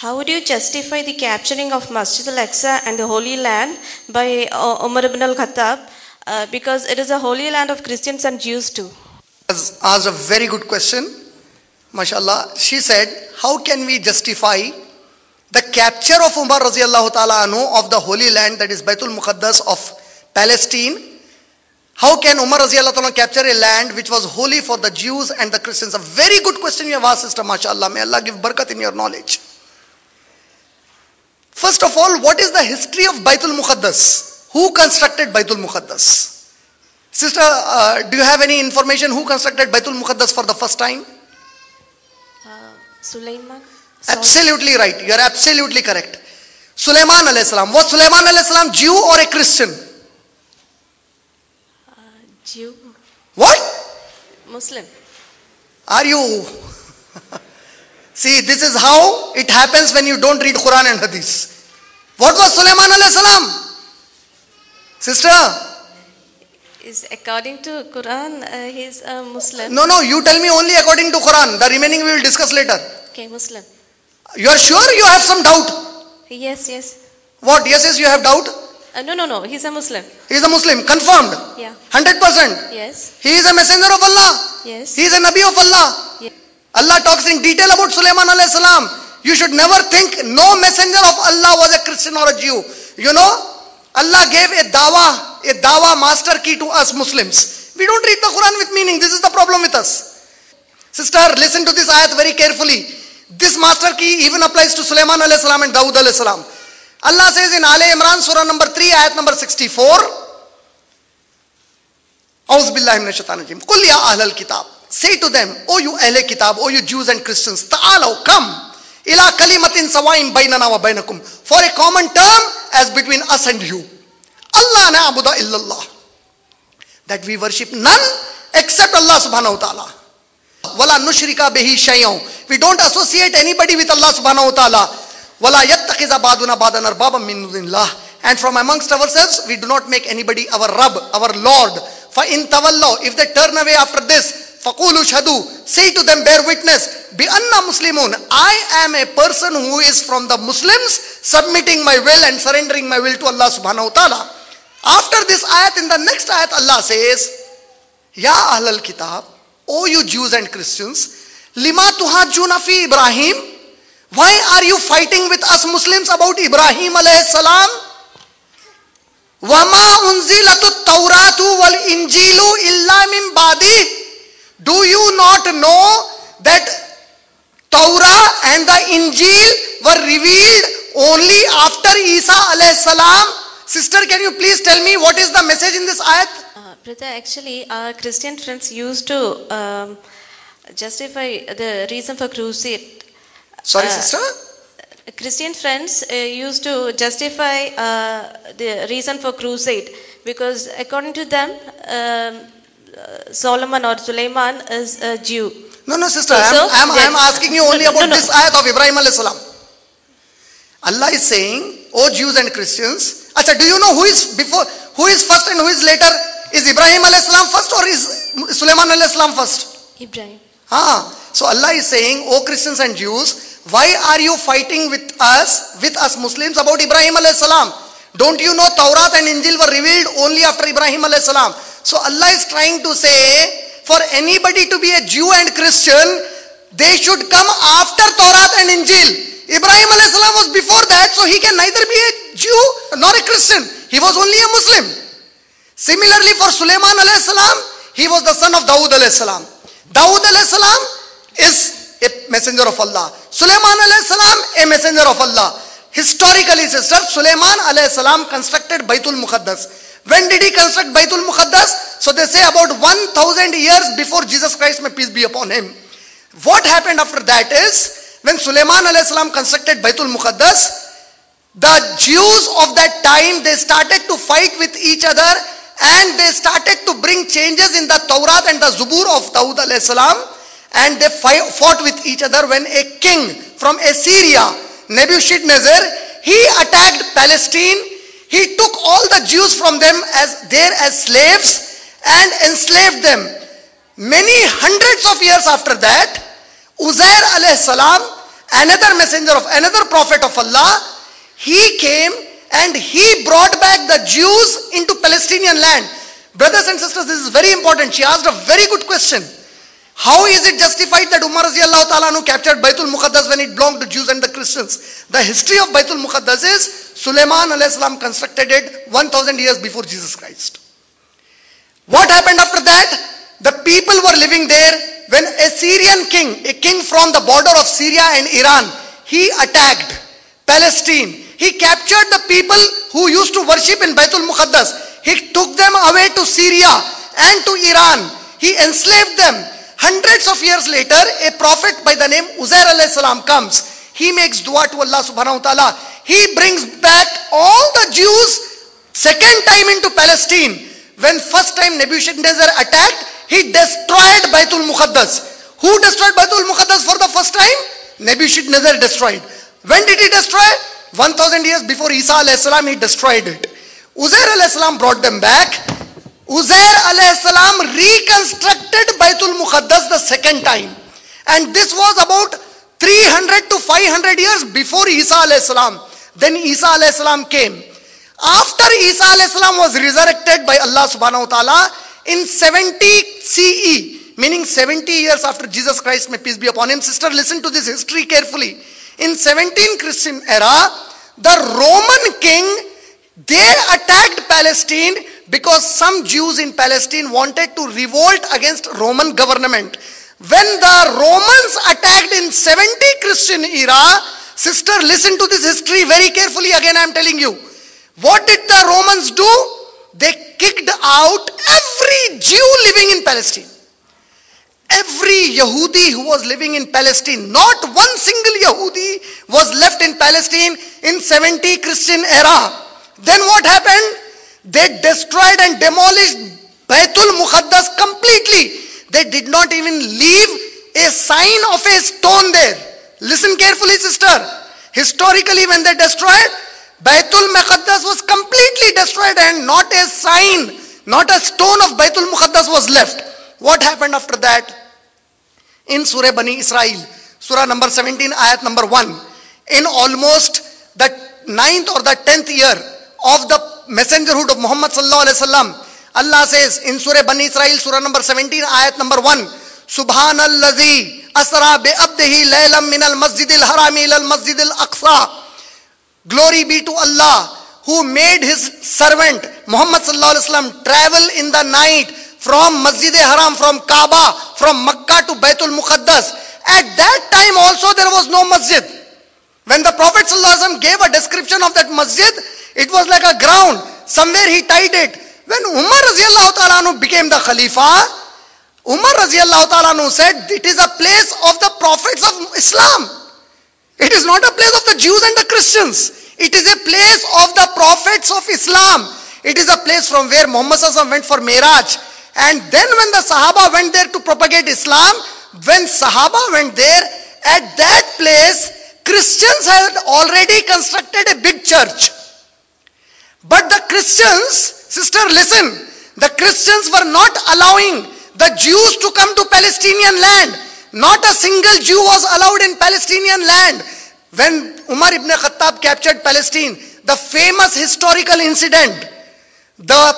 How would you justify the capturing of Masjid al-Aqsa and the Holy Land by uh, Umar ibn al-Khattab? Uh, because it is a holy land of Christians and Jews too. has asked a very good question. MashaAllah. She said, How can we justify the capture of Umar radiallahu ta'ala anhu of the holy land that is Baitul Muqaddas of Palestine? How can Umar radiallahu ta'ala capture a land which was holy for the Jews and the Christians? A very good question you have asked, sister. MashaAllah. May Allah give barakat in your knowledge. First of all, what is the history of Baitul Muqaddas? Who constructed Baitul Muqaddas? Sister, uh, do you have any information who constructed Baitul Muqaddas for the first time? Uh, Sulaiman? Absolutely right. You are absolutely correct. Sulaiman alayhi salam. Was Sulaiman alayhi salam Jew or a Christian? Uh, Jew? What? Muslim? Are you? See, this is how it happens when you don't read Quran and Hadith. What was Sulaiman alayhi salam? Sister, Is according to Quran, uh, he is a Muslim. no, no, you tell me only according to Quran. The remaining we will discuss later. Okay, Muslim. You are sure you have some doubt? Yes, yes. What? Yes, yes, you have doubt? Uh, no, no, no. He's a Muslim. He is a Muslim, confirmed. Yeah. 100%. Yes. He is a messenger of Allah. Yes. He is a Nabi of Allah. Yeah. Allah talks in detail about Sulaiman alayhi salam. You should never think no messenger of Allah was a Christian or a Jew. You know, Allah gave a dawa, a dawa master key to us Muslims. We don't read the Quran with meaning. This is the problem with us. Sister, listen to this ayat very carefully. This master key even applies to Sulaiman alayhi salam and Dawood alayhi salam. Allah says in Ali Imran, surah number 3, ayat number 64. أعوذ بالله من الشيطان الرجيم قل يا أهل الكتاب Say to them, O you Ahle Kitab, O you Jews and Christians, Ta'alaw, come, ila kalimatin sawaim bainana wa bainakum, for a common term as between us and you. Allah na'abuda illallah. That we worship none except Allah subhanahu wa ta'ala. Wala nushrika bihi shay'un. We don't associate anybody with Allah subhanahu wa ta'ala. Wala yattakhiza baduna badan arbaba min dunillah. And from amongst ourselves, we do not make anybody our Rabb, our Lord. For in tawallaw, if they turn away after this, فَقُولُوا شَهَدُوا Say to them, bear witness. بِأَنَّا مُسْلِمُونَ I am a person who is from the Muslims, submitting my will and surrendering my will to Allah subhanahu wa ta'ala. After this ayat, in the next ayat, Allah says, Ya Ahlal Kitab, O you Jews and Christians, Lima tuhajjuna fi Ibrahim? Why are you fighting with us Muslims about Ibrahim alayhi salam? Wama unzilatu Tauratu wal Injilu illa min badi. Do you not know that Torah and the Injil were revealed only after Isa alayhi salam? Sister, can you please tell me what is the message in this ayat? Uh, actually, our Christian friends used to um, justify the reason for crusade. Sorry, Uh, sister? Christian friends uh, used to justify uh, the reason for crusade because according to them, um, Solomon or Suleiman is a Jew. No, no, sister. So- I am, so I am, I am asking you only No, no, about no. this ayat of Ibrahim alayhi salam. Allah is saying, O Jews and Christians, Acha, do you know who is before, who is first and who is later? Is Ibrahim alayhi salam first or is Sulaiman alayhi salam first? Ibrahim. Ah, so Allah is saying, O Christians and Jews, why are you fighting with us, with us Muslims about Ibrahim alayhi salam? Don't you know Taurat and Injil were revealed only after Ibrahim alayhi salam? So Allah is trying to say, for anybody to be a Jew and Christian, they should come after Torah and Injil. Ibrahim was before that, so he can neither be a Jew nor a Christian. He was only a Muslim. Similarly for Sulaiman salam, he was the son of alayhi salam. Dawood salam is a messenger of Allah. Sulaiman salam a messenger of Allah. Historically, sister, Sulaiman salam constructed Baitul Muqaddas. When did he construct Baitul Muqaddas? So they say about 1000 years before Jesus Christ, may peace be upon him. What happened after that is, when Sulaiman salam constructed Baitul Muqaddas, the Jews of that time, they started to fight with each other and they started to bring changes in the Torah and the Zubur of alayhi salam and they fought with each other when a king from Assyria, Nebuchadnezzar, he attacked Palestine. He took all the Jews from them as there as slaves and enslaved them. Many hundreds of years after that, Uzair alayhi salam another messenger of another prophet of Allah, he came and he brought back the Jews into Palestinian land. Brothers and sisters, this is very important. She asked a very good question. How is it justified that Umar radiallahu ta'ala captured Baitul Muqaddas when it belonged to Jews and the Christians? The history of Baitul Muqaddas is Sulaiman alayhi salam constructed it 1000 years before Jesus Christ. What happened after that? The people were living there when a Syrian king, a king from the border of Syria and Iran, he attacked Palestine. He captured the people who used to worship in Baitul Muqaddas. He took them away to Syria and to Iran. He enslaved them. Hundreds of years later, a prophet by the name Uzair alayhi salam comes. He makes dua to Allah subhanahu wa ta'ala. He brings back all the Jews second time into Palestine. When first time Nebuchadnezzar attacked, he destroyed Baitul Muqaddas. Who destroyed Baitul Muqaddas for the first time? Nebuchadnezzar destroyed. When did he destroy? 1000 years before Isa alayhi he destroyed it. Uzair alayhi brought them back. Uzair alayhi reconstructed Baitul Muqaddas the second time. And this was about 300 to 500 years before Isa alayhi. Then Isa alayhi salam came. After Isa alayhi salam was resurrected by Allah subhanahu wa ta'ala in 70 CE, meaning 70 years after Jesus Christ, may peace be upon him. Sister, listen to this history carefully. In 17 Christian era, the Roman king, they attacked Palestine because some Jews in Palestine wanted to revolt against Roman government. When the Romans attacked in 70 Christian era, sister, listen to this history very carefully. Again, I am telling you. What did the Romans do? They kicked out every Jew living in Palestine. Every Yahudi who was living in Palestine, not one single Yahudi was left in Palestine in 70 Christian era. Then what happened? They destroyed and demolished Baitul Muqaddas completely. They did not even leave a sign of a stone there. Listen carefully, sister. Historically, when they destroyed, Baitul Muqaddas was completely destroyed and not a sign, not a stone of Baitul Muqaddas was left. What happened after that? In Surah Bani Israel, Surah number 17, ayat number 1. In almost the ninth or the tenth year of the messengerhood of Muhammad sallallahu alaihi wasallam, Allah says in Surah Bani Israel, Surah number 17, ayat number 1, Subhanallazi asra bi abdihi laylam min al masjid al harami ila al masjid al. Glory be to Allah who made his servant Muhammad sallallahu alaihi wasallam travel in the night from Masjid Haram, from Kaaba, from Makkah to Baitul Muqaddas. At that time also there was no masjid. When the Prophet ﷺ gave a description of that masjid, it was like a ground. Somewhere he tied it. When Umar radiallahu ta'ala became the Khalifa, Umar radiallahu ta'ala said, it is a place of the prophets of Islam. It is not a place of the Jews and the Christians. It is a place of the prophets of Islam. It is a place from where Muhammad went for Miraj. And then when the Sahaba went there to propagate Islam, when Sahaba went there, at that place, Christians had already constructed a big church. But the Christians, sister, listen, the Christians were not allowing the Jews to come to Palestinian land. Not a single Jew was allowed in Palestinian land. When Umar ibn Khattab captured Palestine, the famous historical incident, the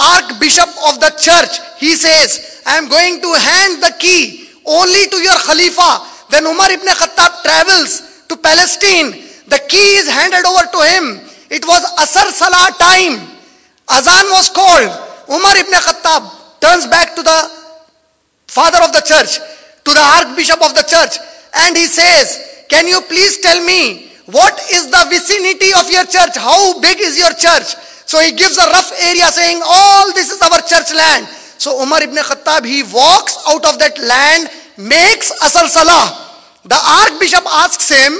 archbishop of the church, he says, I am going to hand the key only to your Khalifa. When Umar ibn Khattab travels to Palestine, the key is handed over to him. It was Asr Salah time. Azan was called. Umar ibn Khattab turns back to the father of the church, to the archbishop of the church, and he says, Can you please tell me what is the vicinity of your church? How big is your church? So he gives a rough area saying, all this is our church land. So Umar ibn Khattab, he walks out of that land, makes Asr Salah. The archbishop asks him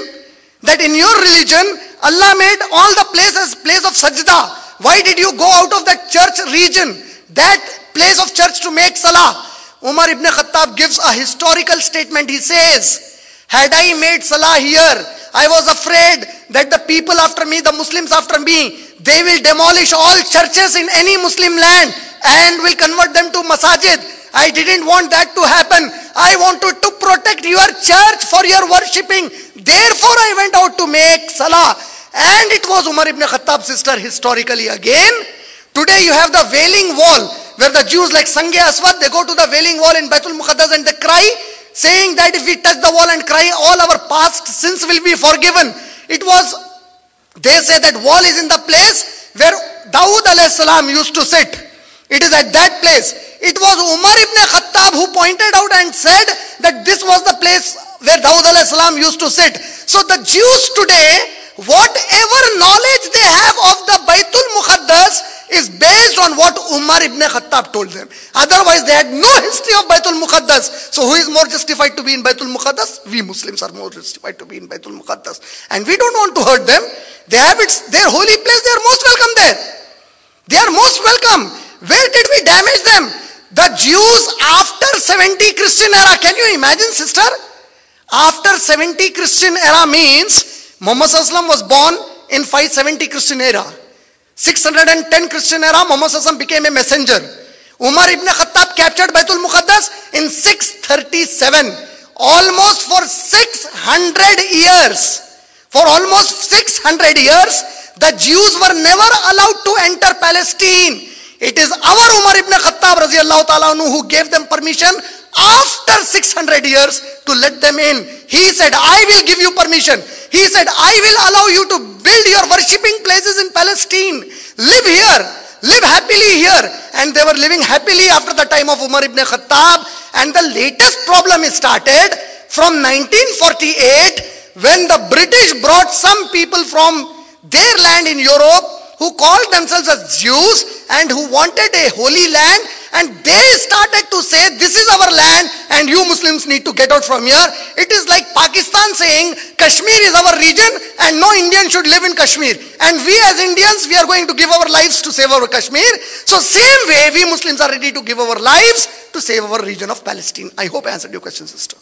that in your religion, Allah made all the places place of sajda. Why did you go out of that church region, that place of church to make salah? Umar ibn Khattab gives a historical statement. He says, had I made salah here, I was afraid that the people after me, the Muslims after me, they will demolish all churches in any Muslim land and will convert them to masajid. I didn't want that to happen. I wanted to protect your church for your worshipping. Therefore, I went out to make salah. And it was Umar ibn Khattab's sister historically again. Today you have the wailing wall where the Jews like Sange Aswad, they go to the wailing wall in Baitul Muqaddas and they cry saying that if we touch the wall and cry, all our past sins will be forgiven. It was, they say that wall is in the place where Dawood salam used to sit. It is at that place. It was Umar ibn Khattab who pointed out and said that this was the place where Dawood salam used to sit. So the Jews today, whatever knowledge they have of the Baitul Muqaddas is based on what Umar ibn Khattab told them. Otherwise, they had no history of Baitul Muqaddas. So, who is more justified to be in Baitul Muqaddas? We Muslims are more justified to be in Baitul Muqaddas. And we don't want to hurt them. They have its, their holy place, they are most welcome there. They are most welcome. Where did we damage them? The Jews after 70 Christian era. Can you imagine, sister? After 70 Christian era means Muhammad was born in 570 Christian era. 610 Christian era, Muhammad Sassam became a messenger. Umar ibn Khattab captured Baitul Muqaddas in 637. Almost for 600 years. For almost 600 years, the Jews were never allowed to enter Palestine. It is our Umar ibn Khattab ta'ala who gave them permission after 600 years to let them in. He said, I will give you permission. He said, I will allow you to build your worshipping places in Palestine. Live here. Live happily here. And they were living happily after the time of Umar ibn Khattab. And the latest problem started from 1948 when the British brought some people from their land in Europe who called themselves as Jews and who wanted a holy land and they started to say this is our land and you Muslims need to get out from here. It is like Pakistan saying Kashmir is our region and no Indian should live in Kashmir. And we as Indians, we are going to give our lives to save our Kashmir. So same way we Muslims are ready to give our lives to save our region of Palestine. I hope I answered your question sister.